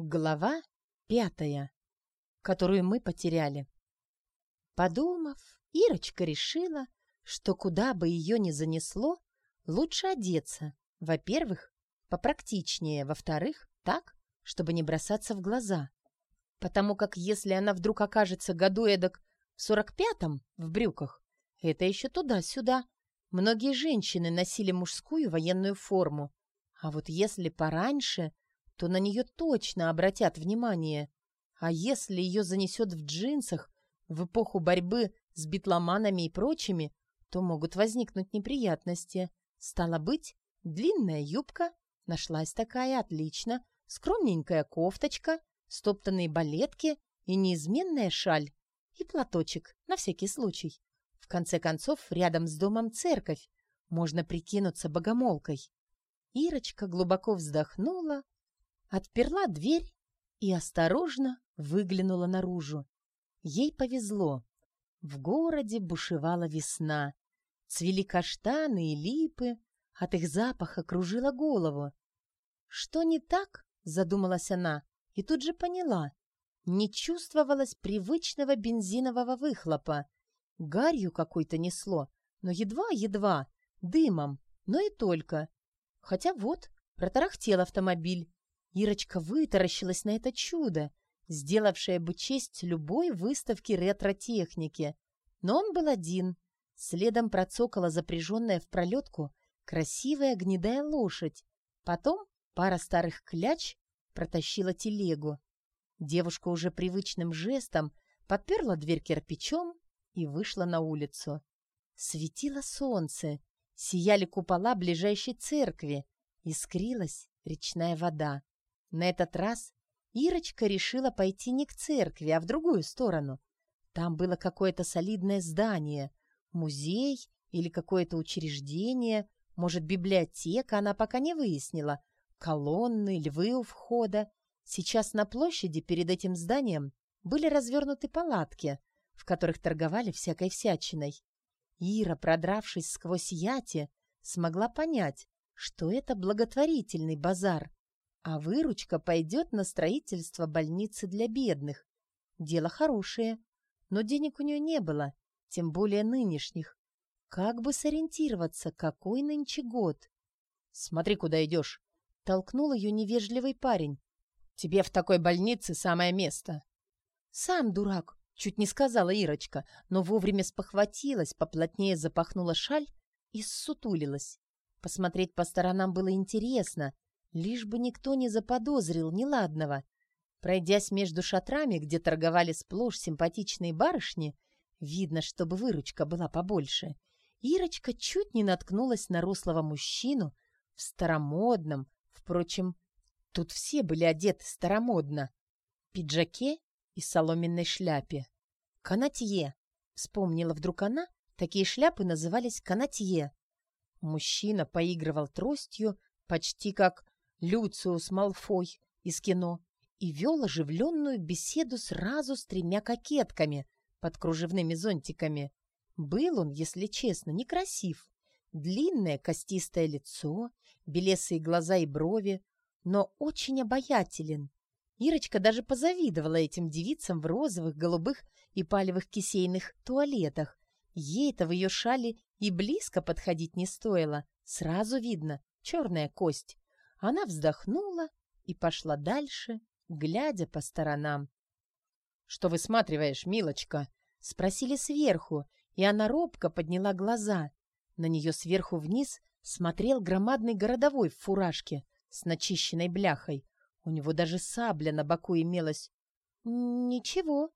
Глава пятая, которую мы потеряли. Подумав, Ирочка решила, что куда бы ее ни занесло, лучше одеться. Во-первых, попрактичнее, во-вторых, так, чтобы не бросаться в глаза. Потому как если она вдруг окажется году эдак в сорок пятом в брюках, это еще туда-сюда. Многие женщины носили мужскую военную форму. А вот если пораньше то на нее точно обратят внимание. А если ее занесет в джинсах в эпоху борьбы с битломанами и прочими, то могут возникнуть неприятности. Стало быть, длинная юбка, нашлась такая, отлично, скромненькая кофточка, стоптанные балетки и неизменная шаль. И платочек, на всякий случай. В конце концов, рядом с домом церковь. Можно прикинуться богомолкой. Ирочка глубоко вздохнула, отперла дверь и осторожно выглянула наружу. Ей повезло. В городе бушевала весна. Цвели каштаны и липы, от их запаха кружила голову. «Что не так?» — задумалась она, и тут же поняла. Не чувствовалось привычного бензинового выхлопа. Гарью какой-то несло, но едва-едва, дымом, но и только. Хотя вот, протарахтел автомобиль, Ирочка вытаращилась на это чудо, сделавшее бы честь любой выставке ретро-техники. Но он был один. Следом процокала запряженная в пролетку красивая гнедая лошадь. Потом пара старых кляч протащила телегу. Девушка уже привычным жестом подперла дверь кирпичом и вышла на улицу. Светило солнце, сияли купола ближайшей церкви, искрилась речная вода. На этот раз Ирочка решила пойти не к церкви, а в другую сторону. Там было какое-то солидное здание, музей или какое-то учреждение, может, библиотека, она пока не выяснила. Колонны, львы у входа. Сейчас на площади перед этим зданием были развернуты палатки, в которых торговали всякой всячиной. Ира, продравшись сквозь яти, смогла понять, что это благотворительный базар, а выручка пойдет на строительство больницы для бедных. Дело хорошее, но денег у нее не было, тем более нынешних. Как бы сориентироваться, какой нынче год? «Смотри, куда идешь!» — толкнул ее невежливый парень. «Тебе в такой больнице самое место!» «Сам дурак!» — чуть не сказала Ирочка, но вовремя спохватилась, поплотнее запахнула шаль и ссутулилась. Посмотреть по сторонам было интересно — Лишь бы никто не заподозрил неладного. Пройдясь между шатрами, где торговали сплошь симпатичные барышни, видно, чтобы выручка была побольше, Ирочка чуть не наткнулась на рослого мужчину в старомодном, впрочем, тут все были одеты старомодно, пиджаке и соломенной шляпе. «Канатье!» — вспомнила вдруг она, такие шляпы назывались канатье. Мужчина поигрывал тростью, почти как Люциус Малфой из кино, и вел оживленную беседу сразу с тремя кокетками под кружевными зонтиками. Был он, если честно, некрасив. Длинное костистое лицо, белесые глаза и брови, но очень обаятелен. Ирочка даже позавидовала этим девицам в розовых, голубых и палевых кисейных туалетах. Ей-то в ее шале и близко подходить не стоило. Сразу видно — черная кость. Она вздохнула и пошла дальше, глядя по сторонам. «Что высматриваешь, милочка?» — спросили сверху, и она робко подняла глаза. На нее сверху вниз смотрел громадный городовой в фуражке с начищенной бляхой. У него даже сабля на боку имелась. «Ничего,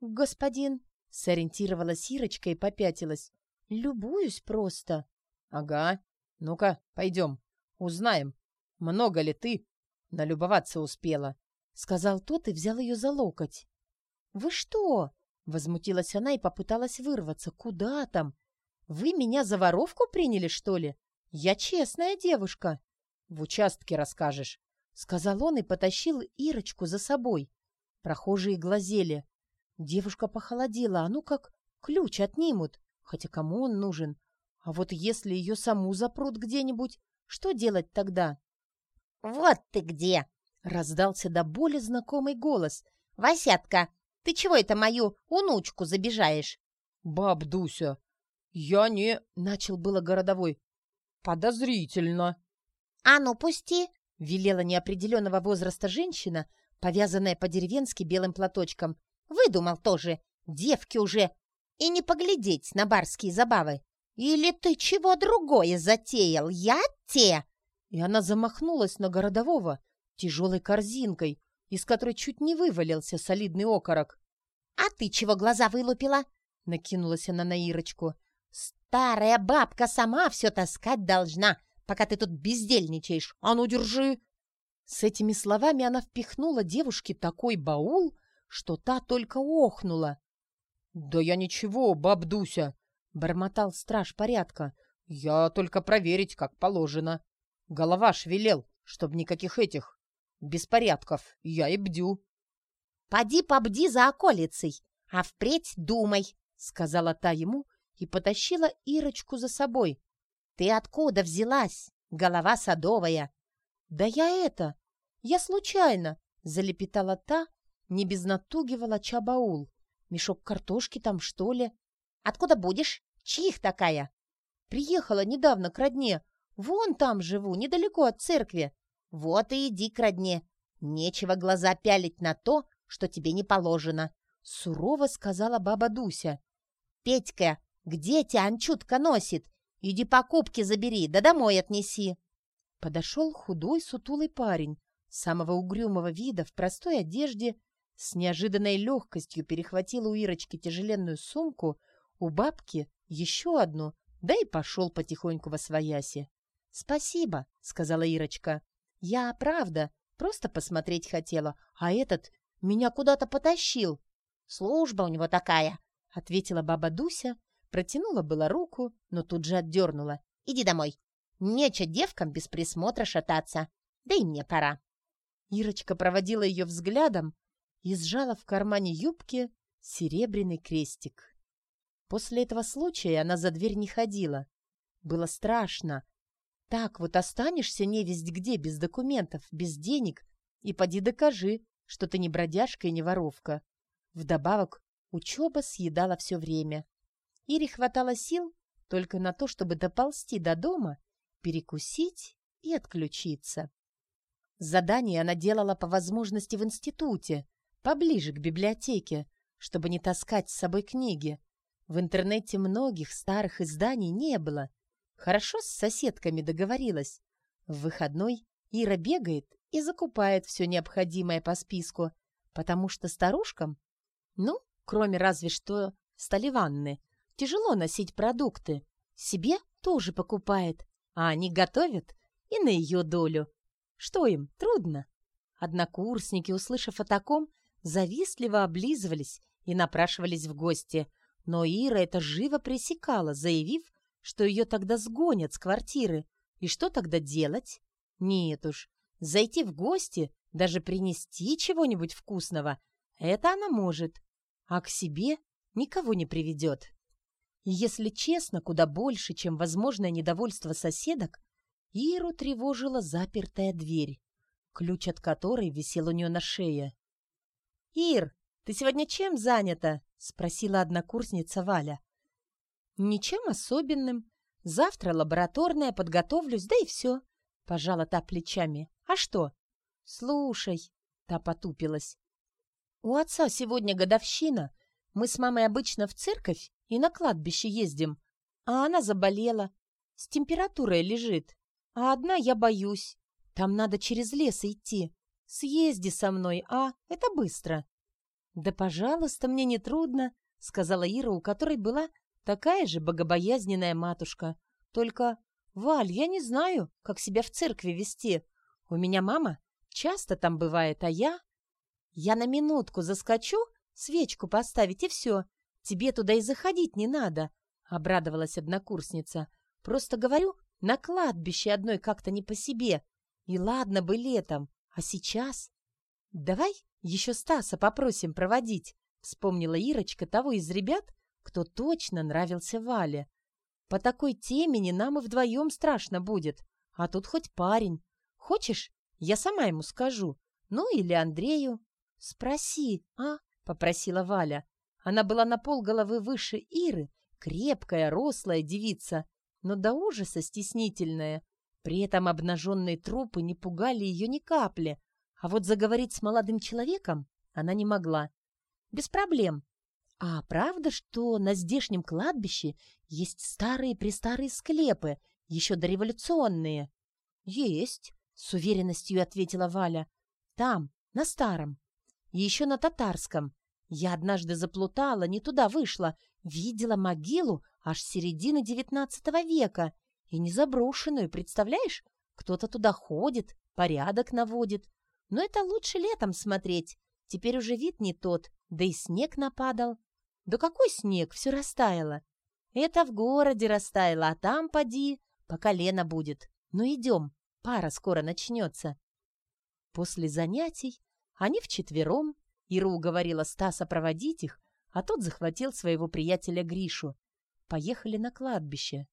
господин», — сориентировалась Ирочка и попятилась. «Любуюсь просто». «Ага. Ну-ка, пойдем. Узнаем, много ли ты налюбоваться успела?» — сказал тот и взял ее за локоть. «Вы что?» — возмутилась она и попыталась вырваться. «Куда там? Вы меня за воровку приняли, что ли? Я честная девушка». «В участке расскажешь», — сказал он и потащил Ирочку за собой. Прохожие глазели. Девушка похолодела, а ну как ключ отнимут, хотя кому он нужен? А вот если ее саму запрут где-нибудь, что делать тогда? «Вот ты где!» — Раздался до боли знакомый голос. «Васятка, ты чего это мою унучку забежаешь?» «Баб Дуся, я не...» — начал было городовой. «Подозрительно». «А ну, пусти!» — велела неопределенного возраста женщина, повязанная по-деревенски белым платочком. «Выдумал тоже. Девки уже. И не поглядеть на барские забавы. Или ты чего другое затеял? Я те!» И она замахнулась на городового тяжелой корзинкой, из которой чуть не вывалился солидный окорок. «А ты чего глаза вылупила?» — накинулась она на Ирочку. «Старая бабка сама все таскать должна, пока ты тут бездельничаешь. А ну, держи!» С этими словами она впихнула девушке такой баул, что та только охнула. «Да я ничего, бабдуся!» — бормотал страж порядка. «Я только проверить, как положено. Голова ж велел, чтоб никаких этих беспорядков. Я и бдю». «Поди побди за околицей, а впредь думай», — сказала та ему и потащила Ирочку за собой. «Ты откуда взялась, голова садовая?» «Да я это, я случайно», — залепетала та, не без натуги волоча баул. «Мешок картошки там, что ли?» «Откуда будешь? Чьих такая?» «Приехала недавно к родне. Вон там живу, недалеко от церкви». «Вот и иди к родне. Нечего глаза пялить на то, что тебе не положено», — сурово сказала баба Дуся. «Петька, где тебя Анчутка носит? Иди покупки забери, да домой отнеси». Подошел худой сутулый парень, самого угрюмого вида, в простой одежде, с неожиданной легкостью перехватил у Ирочки тяжеленную сумку, у бабки еще одну, да и пошел потихоньку во свояси. «Спасибо», — сказала Ирочка. «Я, правда, просто посмотреть хотела, а этот меня куда-то потащил». «Служба у него такая», — ответила баба Дуся, протянула была руку, но тут же отдернула. «Иди домой. Нече девкам без присмотра шататься. Да и мне пора». Ирочка проводила ее взглядом и сжала в кармане юбки серебряный крестик. После этого случая она за дверь не ходила. Было страшно. Так вот останешься невесть где, без документов, без денег, и поди докажи, что ты не бродяжка и не воровка. Вдобавок, учеба съедала все время. Ире хватало сил только на то, чтобы доползти до дома, перекусить и отключиться. Задание она делала по возможности в институте, поближе к библиотеке, чтобы не таскать с собой книги. В интернете многих старых изданий не было. Хорошо с соседками договорилась. В выходной Ира бегает и закупает все необходимое по списку, потому что старушкам, ну, кроме разве что Столиванны, тяжело носить продукты. Себе тоже покупает, а они готовят и на ее долю. Что им, трудно? Однокурсники, услышав о таком, завистливо облизывались и напрашивались в гости, но Ира это живо пресекала, заявив, что ее тогда сгонят с квартиры. И что тогда делать? Нет уж, зайти в гости, даже принести чего-нибудь вкусного, это она может, а к себе никого не приведет. И если честно, куда больше, чем возможное недовольство соседок, Иру тревожила запертая дверь, ключ от которой висел у нее на шее. «Ир, ты сегодня чем занята?» — спросила однокурсница Валя. «Ничем особенным. Завтра лабораторная, подготовлюсь, да и все», — пожала та плечами. «А что?» «Слушай», — та потупилась. «У отца сегодня годовщина. Мы с мамой обычно в церковь и на кладбище ездим, а она заболела. С температурой лежит. А одна я боюсь. Там надо через лес идти. Съезди со мной, а? Это быстро». «Да, пожалуйста, мне не трудно», — сказала Ира, у которой была такая же богобоязненная матушка. «Только, Валь, я не знаю, как себя в церкви вести. У меня мама часто там бывает, а я...» «Я на минутку заскочу, свечку поставить, и все. Тебе туда и заходить не надо», — обрадовалась однокурсница. «Просто говорю, на кладбище одной как-то не по себе. И ладно бы летом, а сейчас... Давай еще Стаса попросим проводить, вспомнила Ирочка того из ребят, кто точно нравился Вале. По такой темени нам и вдвоем страшно будет, а тут хоть парень. Хочешь, я сама ему скажу. Ну или Андрею. «Спроси, а?» — попросила Валя. Она была на пол головы выше Иры, крепкая, рослая девица, но до ужаса стеснительная. При этом обнаженные трупы не пугали ее ни капли, а вот заговорить с молодым человеком она не могла. Без проблем. А правда, что на здешнем кладбище есть старые-престарые склепы, еще дореволюционные? Есть, с уверенностью ответила Валя. Там, на старом. Еще на татарском. Я однажды заплутала, не туда вышла, видела могилу аж середины девятнадцатого века. И не заброшенную, представляешь? Кто-то туда ходит, порядок наводит. Но это лучше летом смотреть. Теперь уже вид не тот, да и снег нападал. Да какой снег, все растаяло. Это в городе растаяло, а там поди, по колено будет. Ну идем, пара скоро начнется. После занятий они вчетвером, Ира уговорила Стаса проводить их, а тот захватил своего приятеля Гришу. Поехали на кладбище.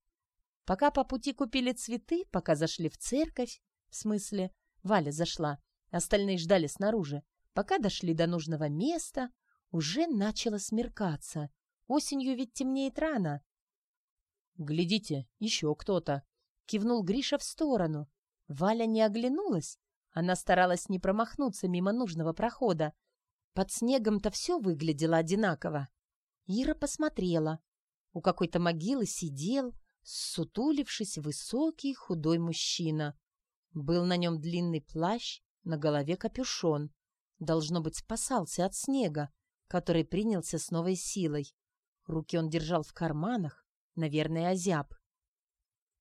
Пока по пути купили цветы, пока зашли в церковь, в смысле, Валя зашла, остальные ждали снаружи, пока дошли до нужного места, уже начало смеркаться. Осенью ведь темнеет рано. «Глядите, еще кто-то!» — кивнул Гриша в сторону. Валя не оглянулась. Она старалась не промахнуться мимо нужного прохода. Под снегом-то все выглядело одинаково. Ира посмотрела. У какой-то могилы сидел, сутулившись, высокий худой мужчина. Был на нем длинный плащ, на голове капюшон. Должно быть, спасался от снега который принялся с новой силой. Руки он держал в карманах, наверное, озяб.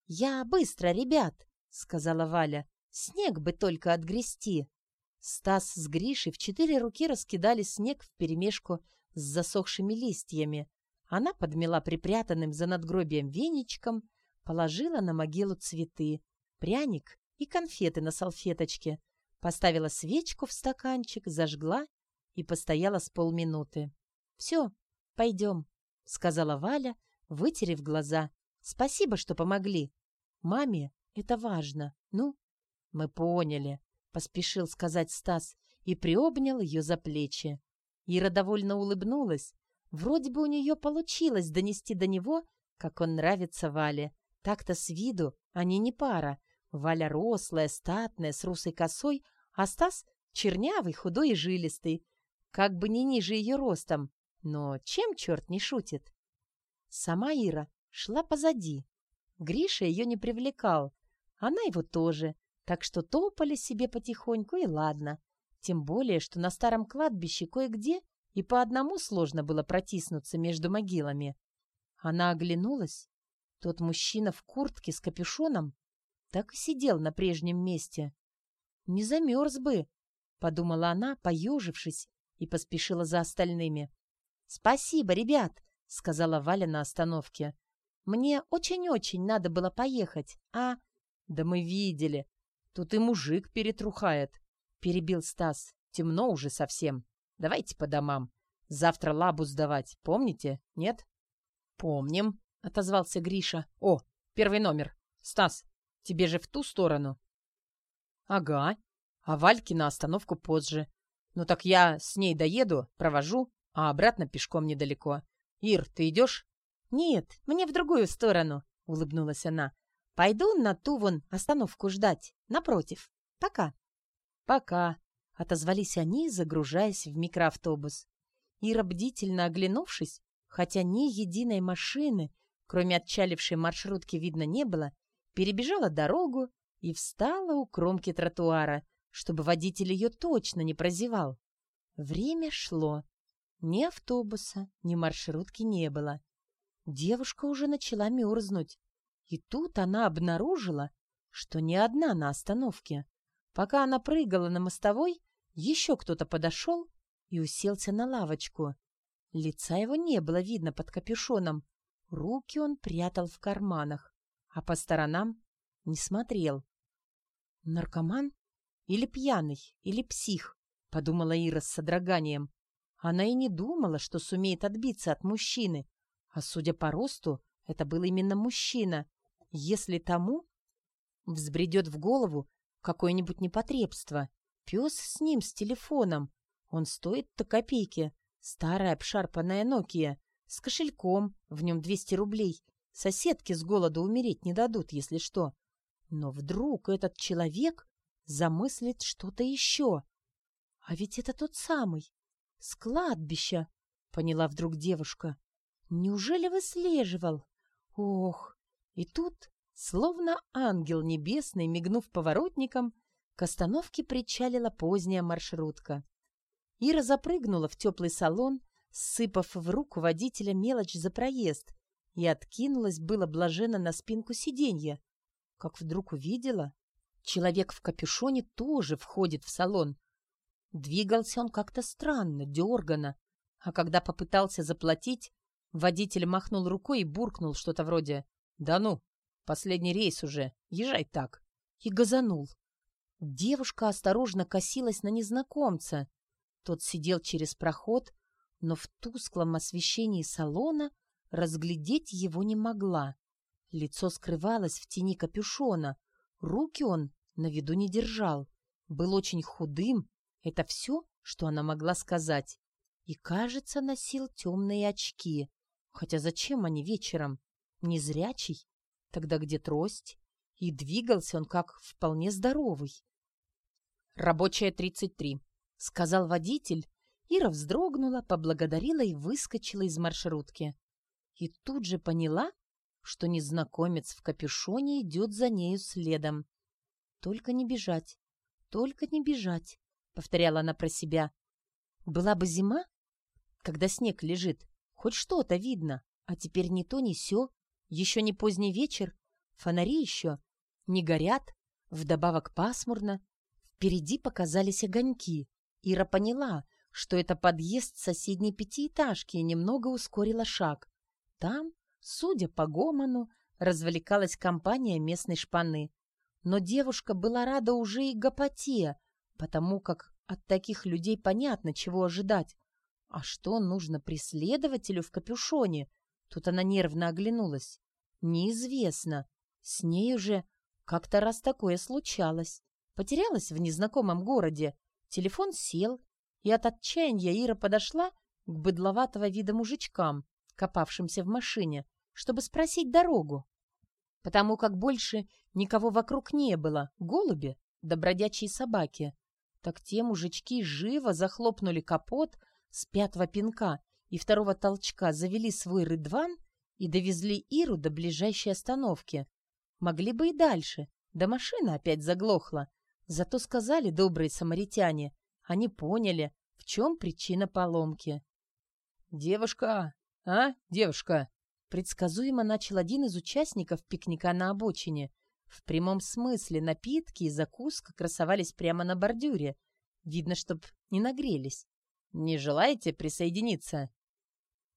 «Я быстро, ребят!» — сказала Валя. «Снег бы только отгрести!» Стас с Гришей в четыре руки раскидали снег вперемешку с засохшими листьями. Она подмела припрятанным за надгробием веничком, положила на могилу цветы, пряник и конфеты на салфеточке, поставила свечку в стаканчик, зажгла и постояла с полминуты. «Все, пойдем», — сказала Валя, вытерев глаза. «Спасибо, что помогли. Маме это важно. Ну?» «Мы поняли», — поспешил сказать Стас и приобнял ее за плечи. Ира довольно улыбнулась. Вроде бы у нее получилось донести до него, как он нравится Вале. Так-то с виду они не пара. Валя рослая, статная, с русой косой, а Стас чернявый, худой и жилистый как бы не ниже ее ростом, но чем черт не шутит? Сама Ира шла позади. Гриша ее не привлекал, она его тоже, так что топали себе потихоньку и ладно. Тем более, что на старом кладбище кое-где и по одному сложно было протиснуться между могилами. Она оглянулась. Тот мужчина в куртке с капюшоном так и сидел на прежнем месте. «Не замерз бы», — подумала она, поежившись и поспешила за остальными. «Спасибо, ребят!» — сказала Валя на остановке. «Мне очень-очень надо было поехать, а...» «Да мы видели. Тут и мужик перетрухает», — перебил Стас. «Темно уже совсем. Давайте по домам. Завтра лабу сдавать, помните, нет?» «Помним», — отозвался Гриша. «О, первый номер. Стас, тебе же в ту сторону?» «Ага. А Вальки на остановку позже. «Ну так я с ней доеду, провожу, а обратно пешком недалеко. Ир, ты идешь?» «Нет, мне в другую сторону», — улыбнулась она. «Пойду на ту вон остановку ждать, напротив. Пока». «Пока», — отозвались они, загружаясь в микроавтобус. Ира, бдительно оглянувшись, хотя ни единой машины, кроме отчалившей маршрутки, видно не было, перебежала дорогу и встала у кромки тротуара, чтобы водитель ее точно не прозевал. Время шло. Ни автобуса, ни маршрутки не было. Девушка уже начала мерзнуть. И тут она обнаружила, что не одна на остановке. Пока она прыгала на мостовой, еще кто-то подошел и уселся на лавочку. Лица его не было видно под капюшоном. Руки он прятал в карманах, а по сторонам не смотрел. Наркоман? Или пьяный, или псих, подумала Ира с содроганием. Она и не думала, что сумеет отбиться от мужчины. А судя по росту, это был именно мужчина. Если тому взбредет в голову какое-нибудь непотребство, пес с ним, с телефоном. Он стоит-то копейки. Старая обшарпанная Nokia. С кошельком. В нем 200 рублей. Соседки с голоду умереть не дадут, если что. Но вдруг этот человек замыслит что-то еще. А ведь это тот самый. С кладбища, поняла вдруг девушка. Неужели выслеживал? Ох! И тут, словно ангел небесный, мигнув поворотником, к остановке причалила поздняя маршрутка. Ира запрыгнула в теплый салон, сыпав в руку водителя мелочь за проезд, и откинулась было блаженно на спинку сиденья, как вдруг увидела, человек в капюшоне тоже входит в салон. Двигался он как-то странно, дерганно, а когда попытался заплатить, водитель махнул рукой и буркнул что-то вроде «Да ну, последний рейс уже, езжай так!» и газанул. Девушка осторожно косилась на незнакомца. Тот сидел через проход, но в тусклом освещении салона разглядеть его не могла. Лицо скрывалось в тени капюшона, руки он на виду не держал, был очень худым, это все, что она могла сказать. И, кажется, носил темные очки. Хотя зачем они вечером? Незрячий? Тогда где трость? И двигался он как вполне здоровый. «Рабочая 33», — сказал водитель. Ира вздрогнула, поблагодарила и выскочила из маршрутки. И тут же поняла, что незнакомец в капюшоне идет за нею следом. «Только не бежать, только не бежать», — повторяла она про себя. «Была бы зима, когда снег лежит, хоть что-то видно, а теперь ни то, ни сё, еще не поздний вечер, фонари еще не горят, вдобавок пасмурно. Впереди показались огоньки. Ира поняла, что это подъезд соседней пятиэтажки и немного ускорила шаг. Там, судя по гомону, развлекалась компания местной шпаны. Но девушка была рада уже и гопоте, потому как от таких людей понятно, чего ожидать. А что нужно преследователю в капюшоне? Тут она нервно оглянулась. Неизвестно. С ней уже как-то раз такое случалось. Потерялась в незнакомом городе. Телефон сел, и от отчаяния Ира подошла к быдловатого вида мужичкам, копавшимся в машине, чтобы спросить дорогу. Потому как больше никого вокруг не было, голуби да бродячие собаки. Так те мужички живо захлопнули капот с пятого пинка и второго толчка, завели свой рыдван и довезли Иру до ближайшей остановки. Могли бы и дальше, да машина опять заглохла. Зато сказали добрые самаритяне, они поняли, в чем причина поломки. «Девушка, «А, девушка?» Предсказуемо начал один из участников пикника на обочине. В прямом смысле напитки и закуска красовались прямо на бордюре. Видно, чтоб не нагрелись. «Не желаете присоединиться?»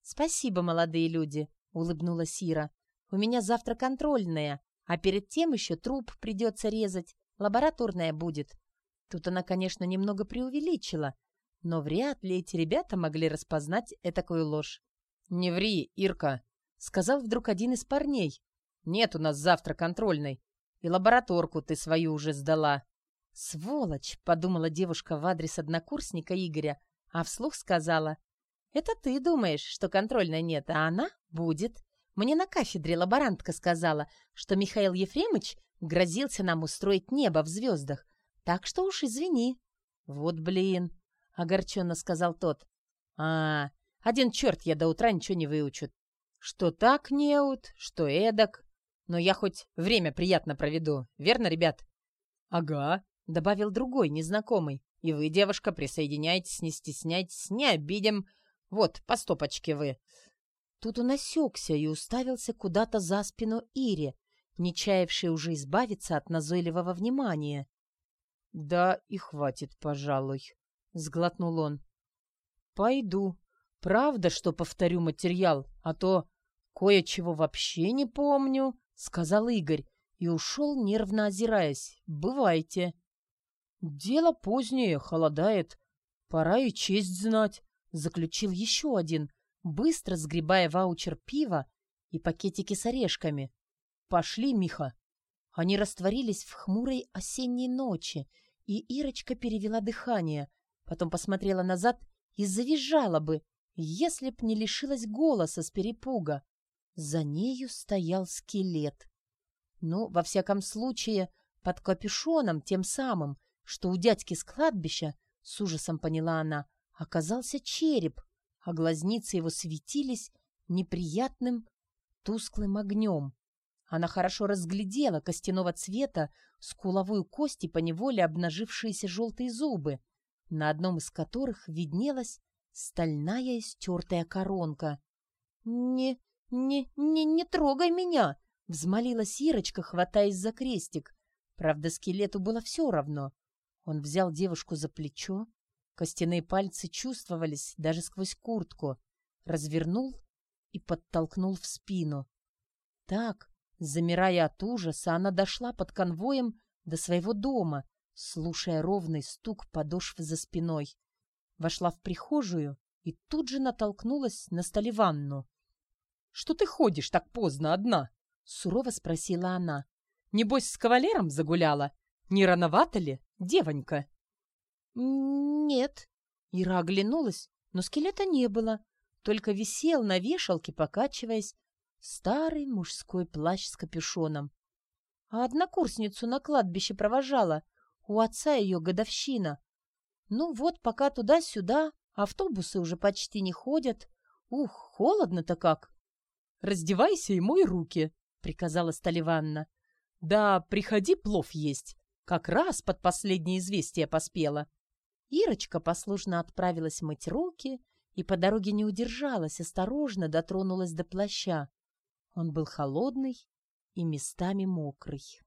«Спасибо, молодые люди», — улыбнулась Ира. «У меня завтра контрольная, а перед тем еще труп придется резать. Лабораторная будет». Тут она, конечно, немного преувеличила, но вряд ли эти ребята могли распознать этакую ложь. «Не ври, Ирка», — сказал вдруг один из парней. «Нет у нас завтра контрольной, и лабораторку ты свою уже сдала». «Сволочь!» — подумала девушка в адрес однокурсника Игоря, а вслух сказала. «Это ты думаешь, что контрольной нет, а она будет. Мне на кафедре лаборантка сказала, что Михаил Ефремович грозился нам устроить небо в звездах, так что уж извини». «Вот блин!» — огорченно сказал тот. «А, один черт я до утра ничего не выучу. Что так, неут, что эдак. Но я хоть время приятно проведу, верно, ребят? Ага, добавил другой, незнакомый. И вы, девушка, присоединяйтесь, не стесняйтесь, не обидим. Вот, по стопочке вы. Тут он осекся и уставился куда-то за спину Ире, не чаявшей уже избавиться от назойливого внимания. «Да и хватит, пожалуй», — сглотнул он. «Пойду», Правда, что повторю материал, а то кое-чего вообще не помню, — сказал Игорь и ушел, нервно озираясь. Бывайте. Дело позднее, холодает. Пора и честь знать, — заключил еще один, быстро сгребая ваучер пива и пакетики с орешками. Пошли, Миха. Они растворились в хмурой осенней ночи, И Ирочка перевела дыхание, потом посмотрела назад и завизжала бы, если б не лишилась голоса с перепуга. За нею стоял скелет. Ну, во всяком случае, под капюшоном, тем самым, что у дядьки с кладбища, с ужасом поняла она, оказался череп, а глазницы его светились неприятным тусклым огнем. Она хорошо разглядела костяного цвета скуловую кость и поневоле обнажившиеся желтые зубы, на одном из которых виднелась стальная истертая коронка. «Не, не, не, не трогай меня!» — взмолилась Ирочка, хватаясь за крестик. Правда, скелету было все равно. Он взял девушку за плечо, костяные пальцы чувствовались даже сквозь куртку, развернул и подтолкнул в спину. Так, замирая от ужаса, она дошла под конвоем до своего дома, слушая ровный стук подошв за спиной. Вошла в прихожую и тут же натолкнулась на столе ванну. «Что ты ходишь так поздно одна?» — сурово спросила она. «Небось, с кавалером загуляла? Не рановато ли, девонька?» «Нет». Ира оглянулась, но скелета не было, только висел на вешалке, покачиваясь, старый мужской плащ с капюшоном. А однокурсницу на кладбище провожала, у отца ее годовщина. Ну вот, пока туда-сюда, автобусы уже почти не ходят. Ух, холодно-то как! «Раздевайся и мой руки», — приказала Сталиванна. «Да, приходи плов есть. Как раз под последнее известие поспела». Ирочка послушно отправилась мыть руки и по дороге не удержалась, осторожно дотронулась до плаща. Он был холодный и местами мокрый.